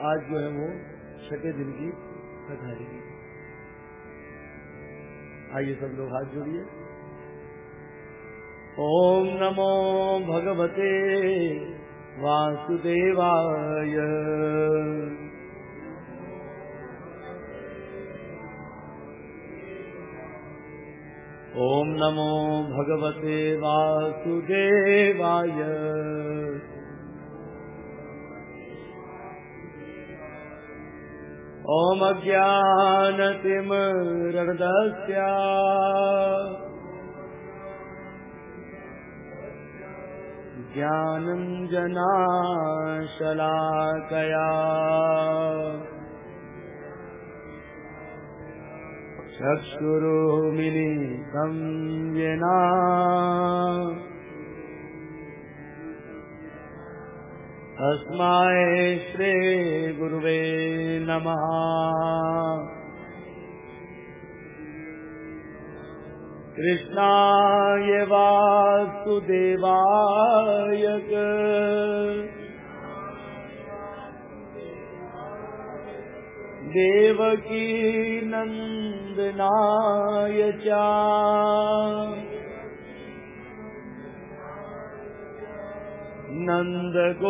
आज जो है वो छठे दिन की कथा आइए सब लोग हाथ जोड़िए। ओम नमो भगवते वासुदेवाय। ॐ नमो भगवते वासुदेवाय। ॐ अज्ञानतिमरदस्य ज्ञानं जनाशलाकया। चक्षुरुमिलितं येना तस्मै श्रीगुरुवे नमः। कृष्णाय वासुदेवाय देवकी नन्दनाय च। नन्दगोपकुमाराय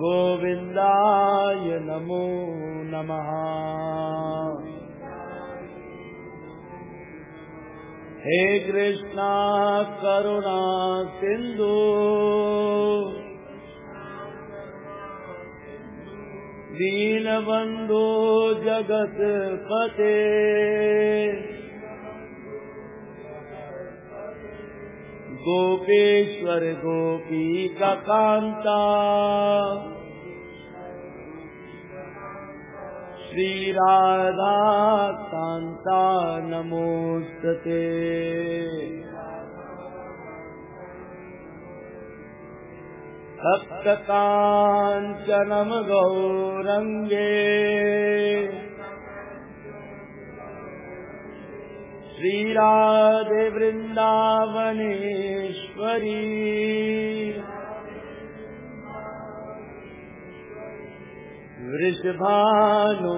गोविन्दाय नमो नमः। हे कृष्णा करुणा सिन्धु दीनबन्धो जगत्पते गोपेश्वर गोपीकान्ता श्रीराधा कान्ता नमोस्तते। सप्तकाञ्चनम् गौरङ्गे श्रीराधे वृन्दावनेश्वरी वृषभानो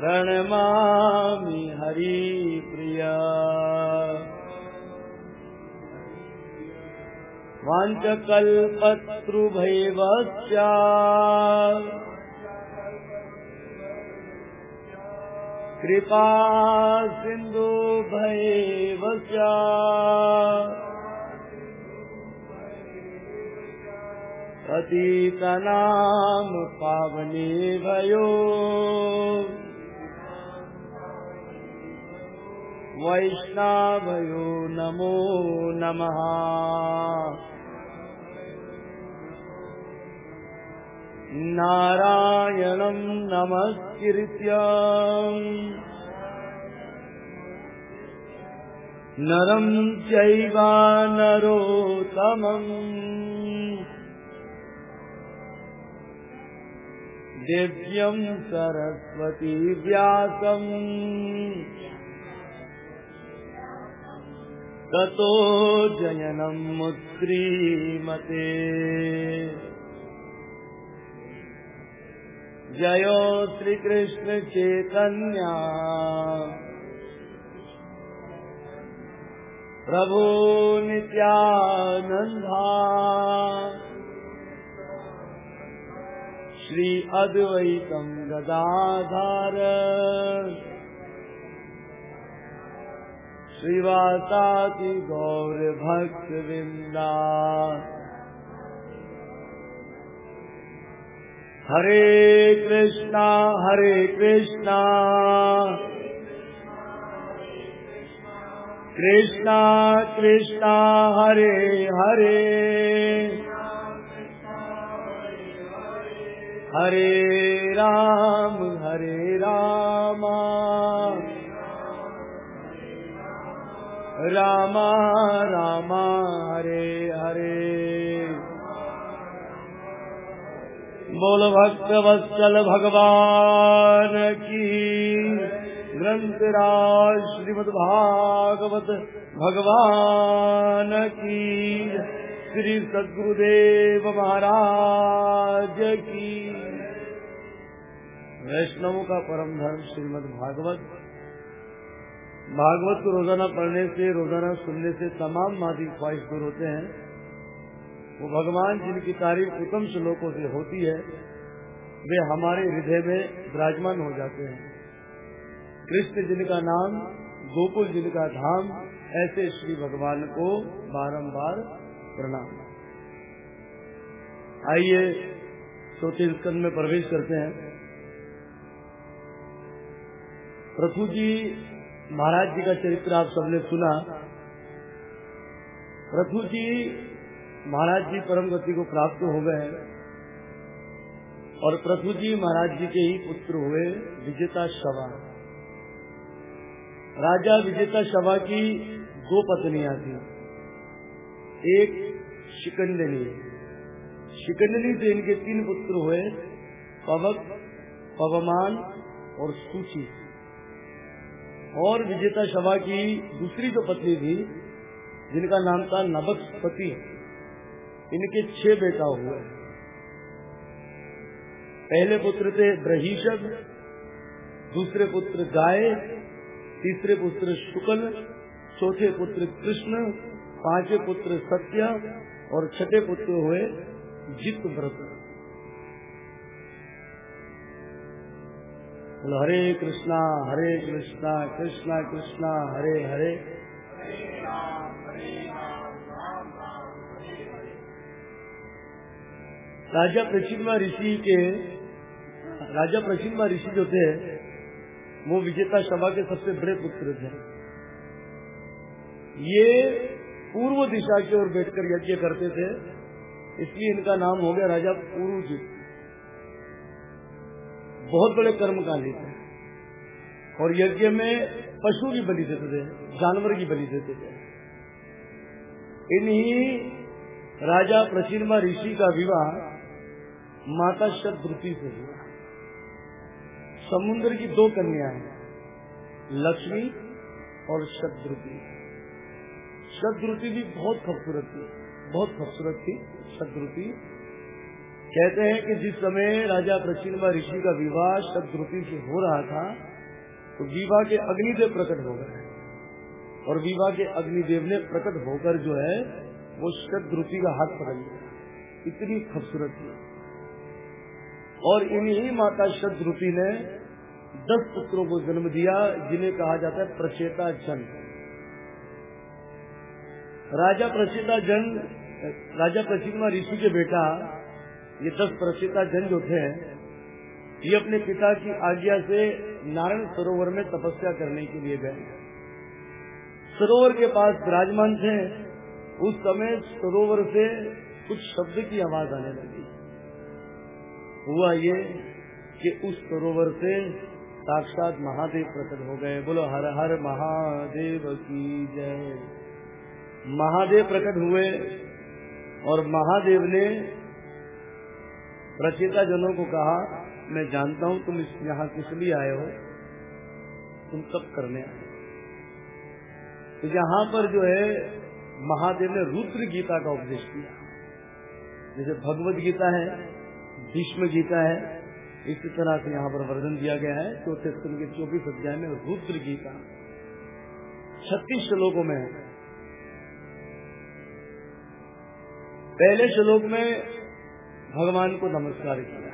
प्रणमामि हरिप्रिया वाञ्चकल्पतृभैवस्य कृपा सिन्धुभैवस्य पतितनाम पावने भयो वैष्णवयो नमो नमः। नारायणं नमस्कृत्य। नरं चैव नरोत्तमम्। दिव्यं सरस्वती व्यासम् ततो जयनमुत्क्रीमते जयो श्रीकृष्णचैतन्या प्रभो नित्यानन्दा। श्री अद्वैतं गदाधार श्रीवासाति गौरभक्तवृन्दा हरे कृष्णा हरे कृष्णा। कृष्णा कृष्णा हरे हरे। हरे राम हरे रामा। राम राम, हरे हरे। बोल भक्त वत्सल भगवान की ग्रंथ राज श्रीमद भागवत भगवान की। श्री सदगुरुदेव महाराज की। वैष्णव का परम धर्म श्रीमद भागवत भागवत को रोज़ाना पढ़ने से, रोज़ाना सुनने से तमाम मादी ख्वाहिश दूर होते हैं। वो भगवान जिनकी तारीफ़ उत्तम श्लोकों से होती है, वे हमारे हृदय में विराजमान हो जाते हैं। कृष्ण जिनका नाम, गोकुल जिनका धाम, ऐसे श्री भगवान को बारंबार प्रणाम। आइए चौथे स्कंद में प्रवेश करते हैं। प्रथु जी महाराज जी का चरित्र आप सबने सुना। प्रथु जी महाराज जी परम गति को प्राप्त हो गए और प्रथु जी महाराज जी के ही पुत्र हुए विजेता शवा। राजा विजेता शवा की दो पत्नियाँ थी। एक शिकंदनी। शिकंदनी से इनके तीन पुत्र हुए, पवक, पवमान और सूची। और विजेता शवा की दूसरी जो पत्नी थी जिनका नाम था नबकपति इनके छह बेटा हुए पहले पुत्र थे ब्रहीषद दूसरे पुत्र गाय, तीसरे पुत्र शुक्ल, चौथे पुत्र कृष्ण, पांचवे पुत्र सत्य और छठे पुत्र हुए जित व्रत हरे कृष्णा हरे कृष्णा कृष्णा कृष्णा, हरे हरे। राजा प्रचिन्मा ऋषि के, राजा प्रचिन्मा ऋषि जो थे, वो विजेता सभा के सबसे बड़े पुत्र थे। ये पूर्व दिशा की ओर बैठकर यज्ञ करते थे। इसलिए इनका नाम हो गया राजा पूर्व बहुत बड़े कर्म कर्मकाली थे और यज्ञ में पशु की बलि देते थे, जानवर की बलि देते थे। इन्हीं राजा प्रचिन्मा ऋषि का विवाह माता शतद्रुति से हुआ। समुद्र की दो कन्या है, लक्ष्मी और शतद्रुति शतद्रुति भी बहुत खूबसूरत थी, बहुत खूबसूरत थी शतद्रुति कहते हैं कि जिस समय राजा प्रचिन्मा ऋषि का विवाह शतद्रुति से हो रहा था तो विवाह के अग्निदेव प्रकट हो गए। और विवाह के अग्निदेव ने प्रकट होकर जो है, वो शतद्रुति का हाथ पकड़ लिया। इतनी खूबसूरत थी। और इन्हीं माता शतद्रुति ने दस पुत्रों को जन्म दिया, जिन्हें कहा जाता है प्रचेता जन। राजा प्रचेता जन, राजा प्रचिन्मा ऋषि के बेटा ये दस प्रचेता जन जो थे, ये अपने पिता की आज्ञा से नारायण सरोवर में तपस्या करने के लिए गए। सरोवर के पास विराजमान थे। उस समय सरोवर से कुछ शब्द की आवाज़ आने लगी। हुआ ये कि उस सरोवर से साक्षात महादेव प्रकट हो गए। बोलो, हर हर महादेव की जय। महादेव प्रकट हुए और महादेव ने प्रचेता जनों को कहा, मैं जानता हूँ तुम यहाँ किस लिए आए हो। तुम सब करने आए तो यहाँ पर जो है, महादेव ने रुद्र गीता का उपदेश किया। जैसे भगवत गीता है, भीष्म गीता है, इसी तरह से यहाँ पर वर्णन दिया गया है। चौथे स्तन के चौबीस अध्याय में रुद्र गीता। छत्तीस श्लोकों में पहले श्लोक में भगवान को नमस्कार किया।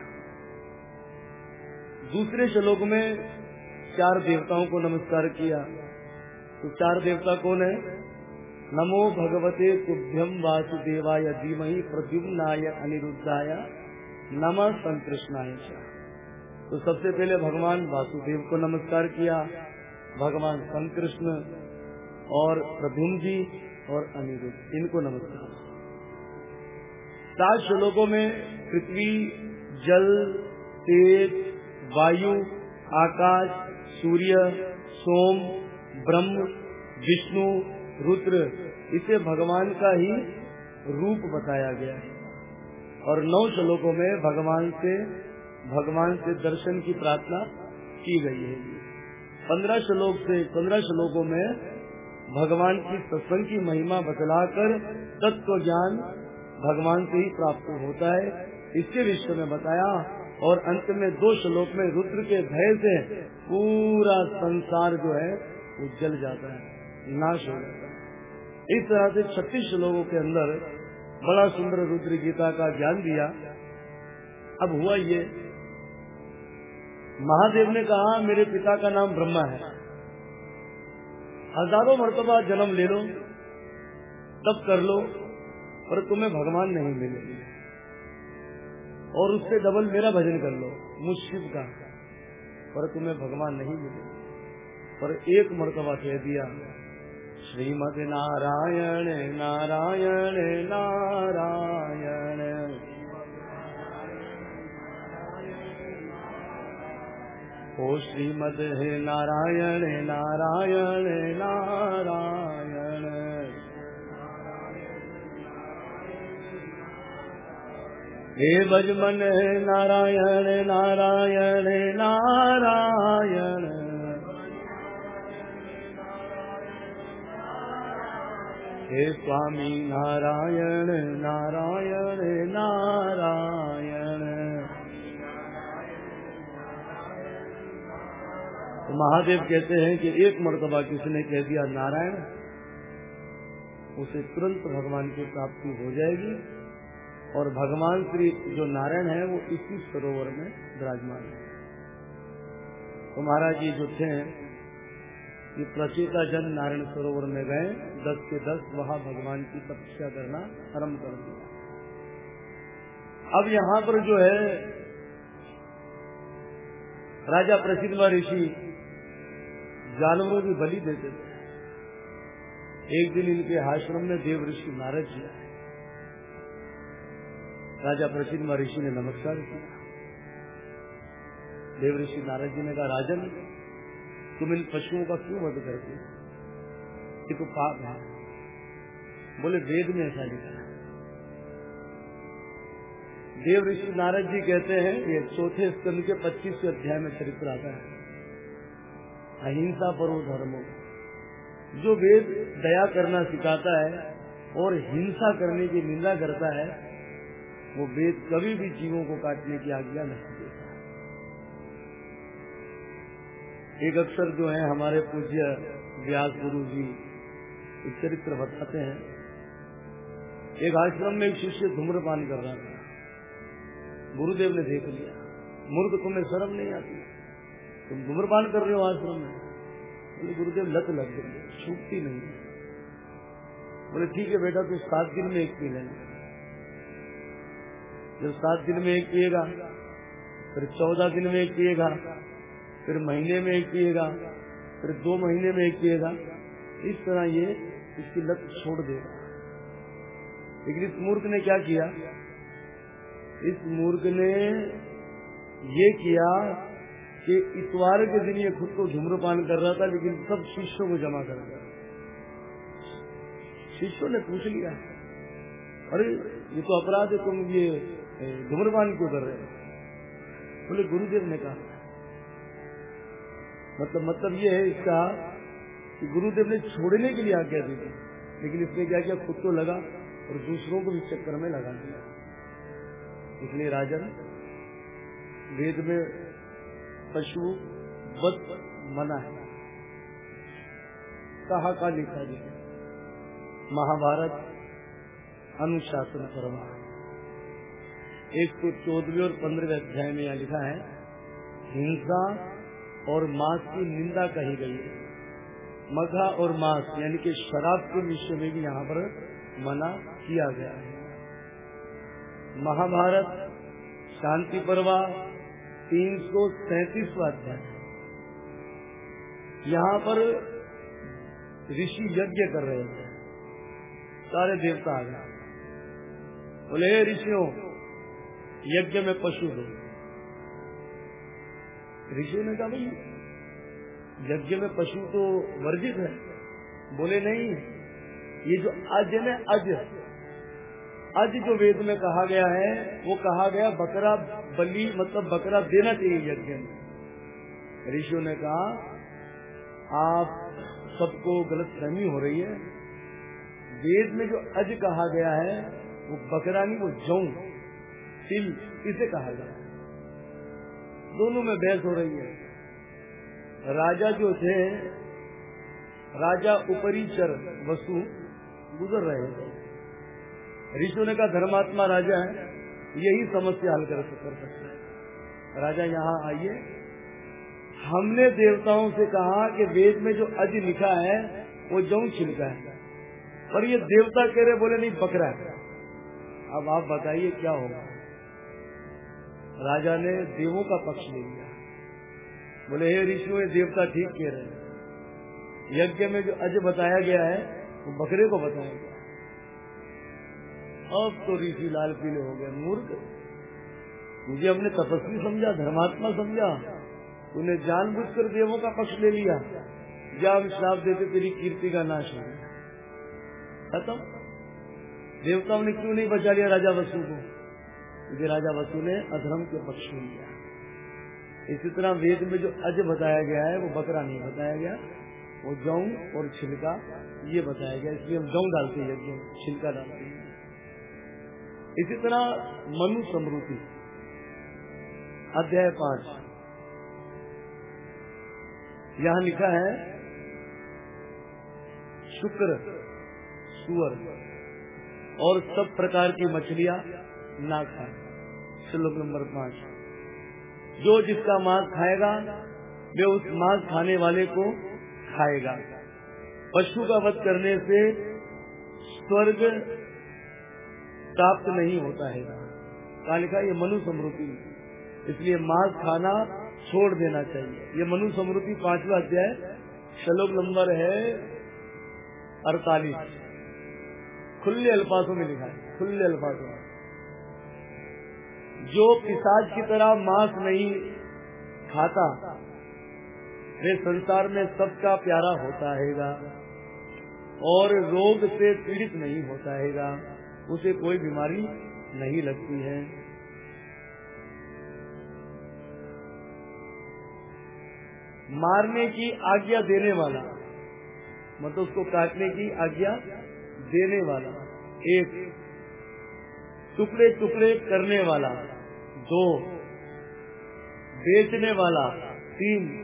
दूसरे श्लोक में चार देवताओं को नमस्कार किया। तो चार देवता कौन है? नमो भगवते तुभ्यम वासुदेवाय धीमहि प्रद्युम्नाय अनिरुद्धाय नम संकृष्णाय तो सबसे पहले भगवान वासुदेव को नमस्कार किया। भगवान संकृष्ण और प्रद्युम जी और अनिरुद्ध, इनको नमस्कार। सात श्लोकों में पृथ्वी, जल, तेज, वायु, आकाश, सूर्य, सोम, ब्रह्म, विष्णु, रुद्र, इसे भगवान का ही रूप बताया गया है। और नौ श्लोकों में भगवान से भगवान से दर्शन की प्रार्थना की गई है। पंद्रह श्लोक से, पंद्रह श्लोकों में भगवान की सत्संग की महिमा बतलाकर तत्व ज्ञान भगवान से ही प्राप्त होता है। इसके विषय में बताया और अंत में दो श्लोक में रुद्र के भय से पूरा संसार जो है वो जल जाता है, नाश हो जाता है। इस तरह से छत्तीस श्लोकों के अंदर बड़ा सुंदर रुद्र गीता का ज्ञान दिया। अब हुआ ये, महादेव ने कहा, मेरे पिता का नाम ब्रह्मा है। हज़ारों मरतबा जन्म ले लो तब कर लो पर तुम्हें भगवान नहीं मिलेगी और उससे डबल मेरा भजन कर लो शिव का। पर तुम्हें भगवान नहीं मिले। पर एक मरतबा कह दिया, श्रीमद नारायण नारायण नारायण। ओ श्रीमद है नारायण नारायण नारायण। हे भजमन नारायण नारायण नारायण। हे स्वामी, नारायण नारायण नारायण। तो महादेव कहते हैं कि एक मर्तबा किसी ने कह दिया, नारायण? उसे तुरंत भगवान की प्राप्ति हो जाएगी। और भगवान श्री जो नारायण है, वो इसी सरोवर में विराजमान है। तो महाराज जी जो थे, ये प्रचेता जन नारायण सरोवर में गए, दस के दस वहाँ भगवान की तपस्या करना आरंभ कर दिया। अब यहाँ पर जो है, राजा प्रसिद्ध ऋषि जानवरों की बलि देते थे। एक दिन इनके आश्रम में देव ऋषि नारद जी आए। राजा प्रसिद्ध ऋषि ने नमस्कार किया। देव ऋषि नारद जी ने कहा, राजन तुम इन पशुओं का क्यों वध करते तो पाप है। बोले, वेद में ऐसा लिखा है। देव ऋषि नारद जी कहते हैं, ये चौथे स्कंद के पच्चीसवें अध्याय में चरित्र आता है। अहिंसा परो धर्मो। जो वेद दया करना सिखाता है और हिंसा करने की निंदा करता है वो वेद कभी भी जीवों को काटने की आज्ञा नहीं देता। एक अक्सर जो है, हमारे पूज्य व्यास गुरु जी चरित्र बताते हैं। एक आश्रम में एक शिष्य धूम्रपान कर रहा था। गुरुदेव ने देख लिया। मूर्ख, तुम्हें शर्म नहीं आती? तुम धूम्रपान कर रहे हो आश्रम में। बोले, गुरुदेव, लत लग गई, छूटती नहीं। बोले, ठीक है बेटा तो सात दिन में एक पी लेना। जब सात दिन में एक पिएगा, फिर चौदह दिन में एक पिएगा, फिर महीने में एक पिएगा, फिर दो महीने में एक पिएगा। इस तरह ये इसकी लत छोड़ देगा लेकिन इस मूर्ख ने क्या किया? इस मूर्ख ने ये किया कि इतवार के दिन ये खुद को धूम्रपान कर रहा था, लेकिन सब शिष्यों को जमा कर दिया शिष्यों ने पूछ लिया, अरे, ये तो अपराध है, तुम ये धूम्रपान क्यों कर रहे। हैं बोले, गुरुदेव ने कहा। मतलब मतलब ये है इसका कि गुरुदेव ने छोड़ने के लिए आज्ञा दी थी। लेकिन इसने क्या किया? खुद को लगा और दूसरों को भी चक्कर में लगा दिया। इसलिए राजन वेद में पशु बद मना है। कहा का लिखा जी? महाभारत, अनुशासन परमा एक सौ चौदहवें और पंद्रहवें अध्याय में यहाँ लिखा है, हिंसा और मांस की निंदा कही गई है। मघा और मांस, यानी कि शराब के विषय में भी यहाँ पर मना किया गया है। महाभारत, शांति पर्वा, तीन सौ सैतीसवा अध्याय। यहाँ पर ऋषि यज्ञ कर रहे थे। सारे देवता आ गए। बोले ऋषियों यज्ञ में पशु दो ऋषि ने कहा, भाई, यज्ञ में पशु तो वर्जित है। बोले, नहीं, ये जो अज है। अज अज जो वेद में कहा गया है, वो कहा गया, बकरा बलि मतलब बकरा देना चाहिए यज्ञ में। ऋषियों ने कहा, आप सबको गलत फहमी हो रही है। वेद में जो अज कहा गया है, वो बकरा नहीं, वो जौ तिल इसे कहा गया दोनों में बहस हो रही है। राजा जो थे, राजा ऊपरी उपरीचर वसु गुजर रहे थे। ऋषियों ने कहा, धर्मात्मा राजा है, यही समस्या हल कर सकते हैं। राजा यहाँ आइए। हमने देवताओं से कहा कि वेद में जो अज लिखा है, वो जौ छिलका है। पर ये देवता कह रहे, बोले, नहीं, बकरा है। अब आप बताइए, क्या होगा? राजा ने देवों का पक्ष ले लिया। बोले, हे ऋषियों, ये देवता ठीक कह रहे हैं। यज्ञ में जो अज बताया गया है, वो तो बकरे को बताया गया अब तो ऋषि लाल पीले हो गए, मूर्ख। मुझे अपने तपस्वी समझा, धर्मात्मा समझा। तूने जानबूझकर देवों का पक्ष ले लिया। जब श्राप देते, तेरी कीर्ति का नाश हो गया। खत्म। देवताओं ने क्यों नहीं बचा लिया राजा वसु को? क्योंकि राजा वसु ने अधर्म के पक्ष में लिया। इसी तरह वेद में जो अज बताया गया है, वो बकरा नहीं बताया गया। वो जौ और छिलका, ये बताया गया। इसलिए हम जौ डालते हैं छिलका डालते हैं। इसी तरह मनु समृति अध्याय पाँच। यहाँ लिखा है, शुक्र, सुअर और सब प्रकार की मछलियाँ ना खाए। श्लोक नंबर पाँच। जो जिसका मांस खाएगा, वे उस मांस खाने वाले को खाएगा। पशु का वध करने से स्वर्ग प्राप्त नहीं होता है। कहा लिखा, ये मनु समृद्धि इसलिए मांस खाना छोड़ देना चाहिए। ये मनु समृद्धि पांचवा अध्याय, श्लोक नंबर है अड़तालीस। खुले अल्फाजों में लिखा है। खुले अल्फाजों जो पिसाज की तरह मांस नहीं खाता, वे संसार में सबका प्यारा होता हैगा। और रोग से पीड़ित नहीं होता हैगा। उसे कोई बीमारी नहीं लगती है। मारने की आज्ञा देने वाला मतलब उसको काटने की आज्ञा देने वाला, एक टुकड़े टुकड़े करने वाला दो। बेचने वाला, तीन।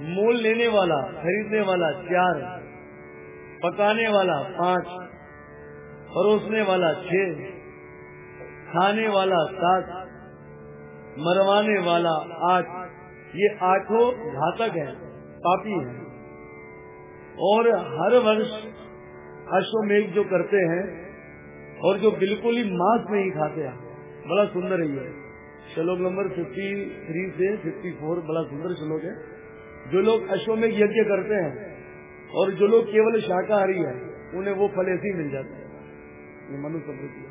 मोल लेने वाला, खरीदने वाला, चार। पकाने वाला, पाँच। परोसने वाला, छह। खाने वाला, सात। मरवाने वाला, आठ। ये आठों घातक है, पापी है। और हर वर्ष अश्वमेघ जो करते हैं और जो बिल्कुल ही मांस नहीं खाते हैं। बड़ा सुंदर है ये। श्लोक नंबर फिफ्टी थ्री से फिफ्टी फोर बड़ा सुंदर श्लोक है। जो लोग अश्वमेघ यज्ञ करते हैं, और जो लोग केवल शाकाहारी है, उन्हें वो फल ऐसे ही मिल जाते हैं। ये मनु समृद्धि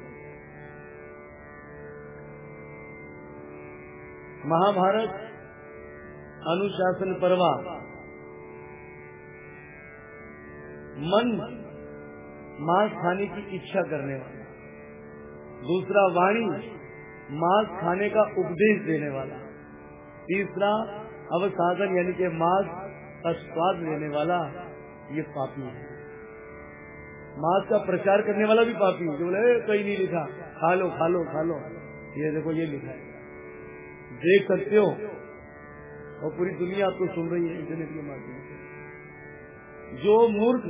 महाभारत अनुशासन परवा। मन मांस खाने की इच्छा करने वाला। दूसरा वाणी मांस खाने का उपदेश देने वाला। तीसरा अवसाधन यानी कि मांस का स्वाद लेने वाला, ये पापी है। मांस का प्रचार करने वाला भी पापी है। जो बोले कहीं नहीं लिखा। खा लो खा लो खा लो। ये देखो, ये लिखा है। देख सकते हो, और पूरी दुनिया आपको सुन रही है, इंटरनेट के माध्यम जो मूर्ख,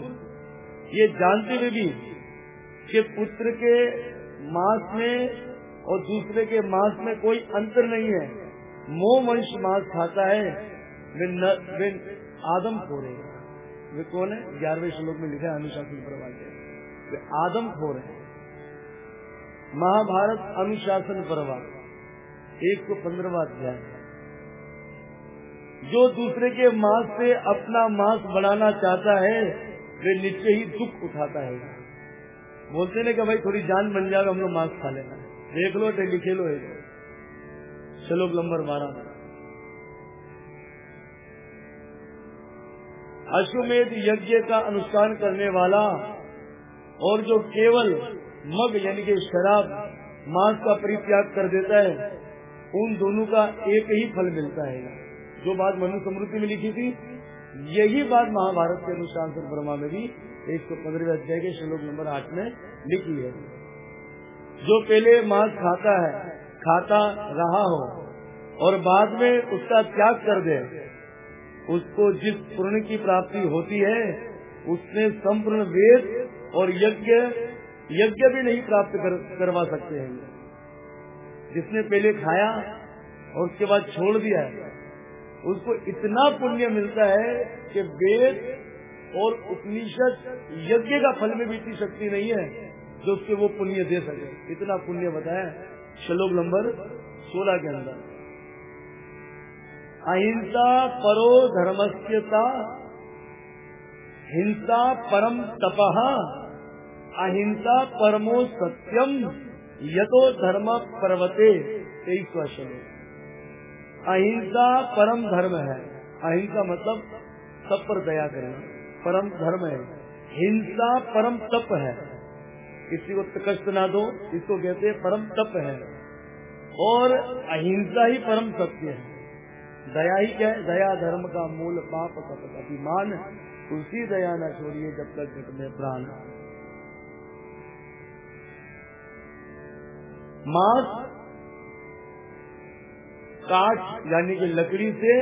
ये जानते हुए भी कि पुत्र के मांस में और दूसरे के मांस में कोई अंतर नहीं है। मोह वंश मांस खाता है वे, न, वे आदम खोरे वे कौन है? ग्यारहवें श्लोक में लिखा है अनुशासन परवाह वे आदम खोर महाभारत अनुशासन परवाह एक सौ पंद्रवा अध्याय। जो दूसरे के मांस से अपना मांस बढ़ाना चाहता है वे निश्चय ही दुख उठाता है। बोलते ना कि भाई थोड़ी जान बन जाएगा हम लोग मांस खा लेना। देख लो टे लिखे लो एक श्लोक नंबर बारह अश्वमेध यज्ञ का अनुष्ठान करने वाला और जो केवल मग, यानी कि शराब, मांस का परित्याग कर देता है, उन दोनों का एक ही फल मिलता है। जो बात मनु समृद्धि में लिखी थी, यही बात महाभारत के अनुशासन ब्रह्मा में भी एक सौ पंद्रह अध्याय के श्लोक नंबर आठ में लिखी है। जो पहले मांस खाता है खाता रहा हो और बाद में उसका त्याग कर दे उसको जिस पुण्य की प्राप्ति होती है उसने संपूर्ण वेद और यज्ञ यज्ञ भी नहीं प्राप्त कर, करवा सकते हैं। जिसने पहले खाया और उसके बाद छोड़ दिया है उसको इतना पुण्य मिलता है कि वेद और उपनिषद यज्ञ का फल में भी इतनी शक्ति नहीं है। जो उसके वो पुण्य दे सके। इतना पुण्य बताया श्लोक नंबर सोलह के अंदर। अहिंसा परो धर्मस्यता, हिंसा परम तपह अहिंसा परमो सत्यम यतो धर्म पर्वते तेईसवा श्लोक। अहिंसा परम धर्म है। अहिंसा मतलब सब पर दया करना। परम धर्म है। हिंसा परम तप है। किसी को कष्ट ना दो, इसको कहते हैं परम तप है। और अहिंसा ही परम सत्य है। दया ही क्या है? दया धर्म का मूल पाप सत अभिमान उसी दया न छोड़िए जब तक घट में प्राण। मास काट यानी कि लकड़ी से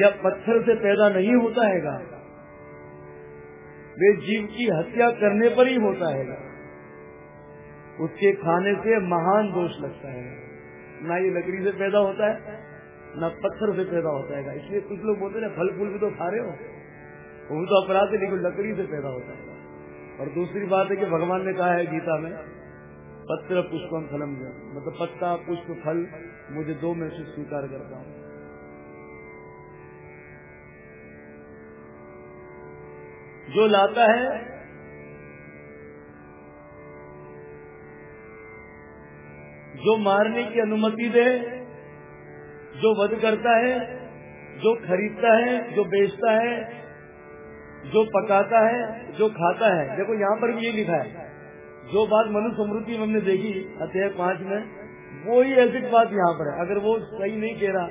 या पत्थर से पैदा नहीं होता है वे जीव की हत्या करने पर ही होता है उसके खाने से महान दोष लगता है। ना ये लकड़ी से पैदा होता है, ना पत्थर से पैदा होता है। इसलिए कुछ लोग बोलते हैं, फल फूल भी तो खा रहे हो। वो तो अपराध है, लेकिन लकड़ी से पैदा होता है। और दूसरी बात है कि भगवान ने कहा है गीता में, पत्र पुष्पम फलम मतलब पत्ता, पुष्प, फल मुझे दो में से स्वीकार करता हूँ। जो लाता है जो मारने की अनुमति दे, जो वध करता है, जो खरीदता है, जो बेचता है, जो पकाता है, जो खाता है। देखो, यहाँ पर भी ये लिखा है। जो बात मनु समृद्धि में हमने देखी, अध्याय पाँच में वो ही ऐसी बात यहाँ पर है। अगर वो सही नहीं कह रहा,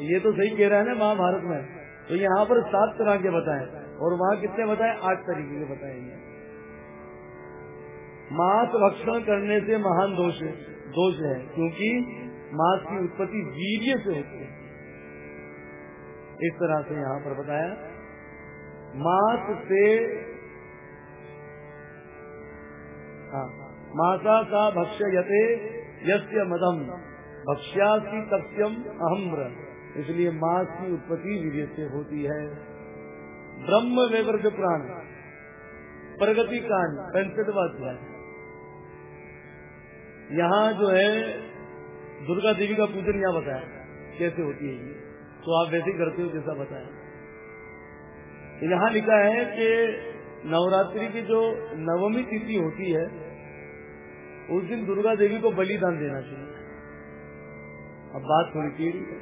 ये तो सही कह रहा है ना महाभारत में तो यहाँ पर सात तरह के बताए, और वहाँ कितने बताए? आठ तरीके के बताएँगे। मांस भक्षण करने से महान दोष है। दोष है, क्योंकि मांस की उत्पत्ति वीर्य से होती है। इस तरह से यहाँ पर बताया। मांस से हाँ। माता का भक्ष्य यते यस्य मदम, भक्ष्यासी तप्यम अहम्र। इसलिए मांस की उत्पत्ति वीर्य से होती है। ब्रह्म वेवर्ग प्राण, प्रगति कांड पंचदवाध्याय यहाँ जो है, दुर्गा देवी का पूजन यहाँ बताया। कैसे होती है तो आप वैसे करते हो जैसा बताया। यहाँ लिखा है कि नवरात्रि की जो नवमी तिथि होती है, उस दिन दुर्गा देवी को बलिदान देना चाहिए। अब बात थोड़ी टेढ़ी है।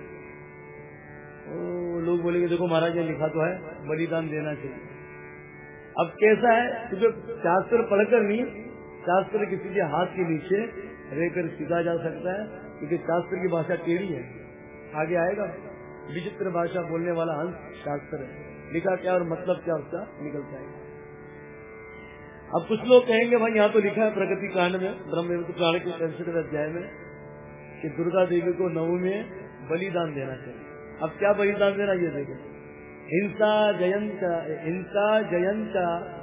लोग बोलेंगे, देखो महाराज ने लिखा तो है, बलिदान देना चाहिए। अब कैसा है क्योंकि शास्त्र पढ़कर नहीं शास्त्र किसी के हाथ के नीचे रहकर सीखा जा सकता है, क्योंकि शास्त्र की भाषा टेढ़ी है। आगे आएगा। विचित्र भाषा बोलने वाला हंस शास्त्र है। लिखा क्या और मतलब क्या उसका निकल जाएगा अब कुछ लोग कहेंगे, भाई, यहाँ तो लिखा है प्रगति कांड में ब्रह्म पुराण के पैंसठ अध्याय में, कि दुर्गा देवी को नव में बलिदान देना चाहिए। अब क्या बलिदान देना ये देखे। हिंसा जयंत हिंसा जयंत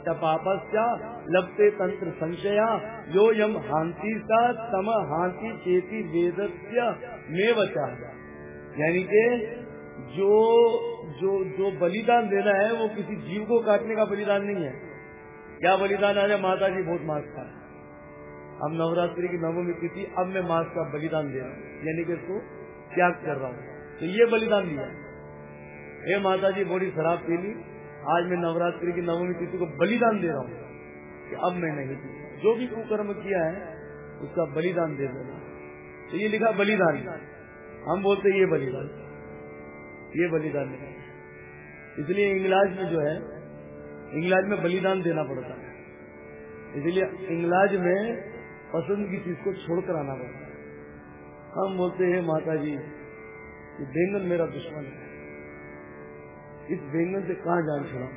तपापस्या लपते तंत्र संशया, यो यम हांति का तम हांति चेती वेद मेवचा यानी के जो जो जो बलिदान देना है, वो किसी जीव को काटने का बलिदान नहीं है। क्या बलिदान आ जाए माता जी बहुत मांस खा अब नवरात्रि की नवमी तिथि, अब मैं मांस का बलिदान दे रहा हूँ। यानी कि इसको त्याग कर रहा हूँ। तो ये बलिदान दिया। हे माता जी बड़ी शराब पी ली आज मैं नवरात्रि की नवमी तिथि को बलिदान दे रहा हूँ कि अब मैं नहीं पी जो भी कुकर्म किया है, उसका बलिदान दे देना तो ये लिखा बलिदान। हम बोलते ये बलिदान। ये बलिदान इसलिए इंग्लाज में जो है, इंग्लाज में बलिदान देना पड़ता है। इसलिए इंग्लाज में पसंद की चीज़ को छोड़कर आना पड़ता है। हम बोलते हैं माता जी बैंगन मेरा दुश्मन है। इस बैंगन से कहा जान छुड़ा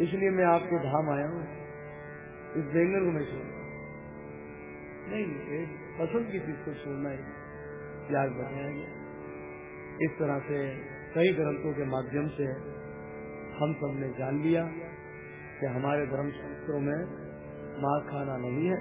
इसलिए मैं आपके धाम आया हूँ। इस बैंगन को मैं छोड़ नहीं पसंद की चीज़ को छोड़ना ही। त्याग बताया गया इस तरह से कई ग्रंथों के माध्यम से हम सबने जान लिया कि हमारे धर्म शास्त्रों में मार खाना नहीं है।